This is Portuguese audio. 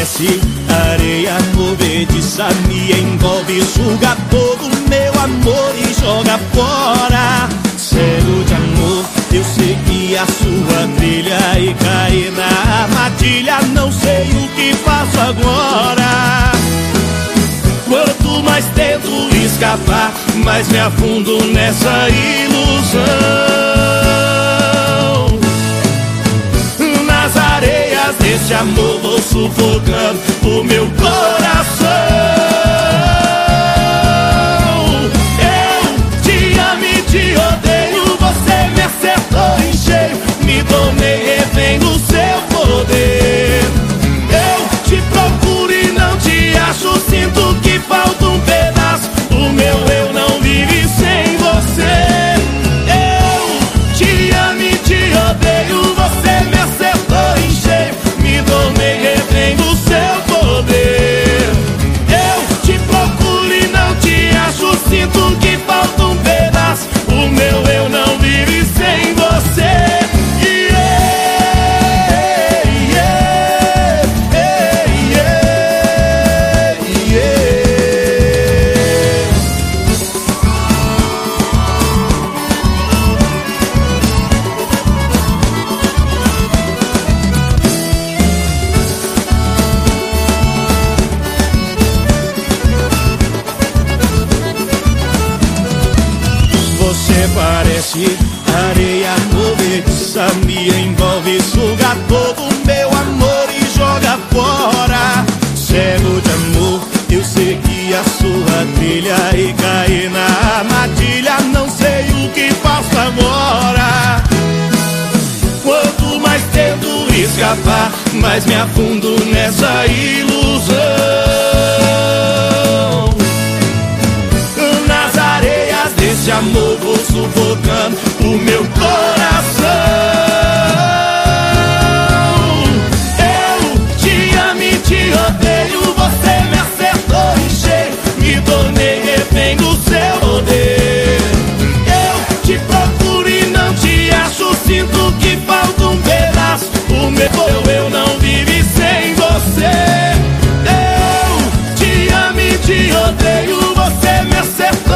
parece areia movediça Me envolve, suga todo meu amor e joga fora. Cego de amor, eu segui a sua trilha E caí na armadilha, não sei o que faço agora. Quanto mais tento escapar, mais me afundo nessa ilusão. Desse amor sufocando o meu coração. Eu te amo e te odeio. Você me acertou em cheio. Me tornei refém do seu poder. Eu te procuro e não te acho. Sinto que falta Você parece areia movediça Me envolve, suga todo meu amor e joga fora. Cego de amor, eu segui a sua trilha E caí na armadilha, não sei o que faço agora. Quanto mais tento escapar, mais me afundo nessa ilusão amor vou sufocando o meu coração. Eu te amo e te odeio Você me acertou em cheio. Me tornei refém do seu poder. Eu te procuro e não te acho Sinto que falta um pedaço. O meu eu não vive sem você. Eu te amo e te odeio Você me acertou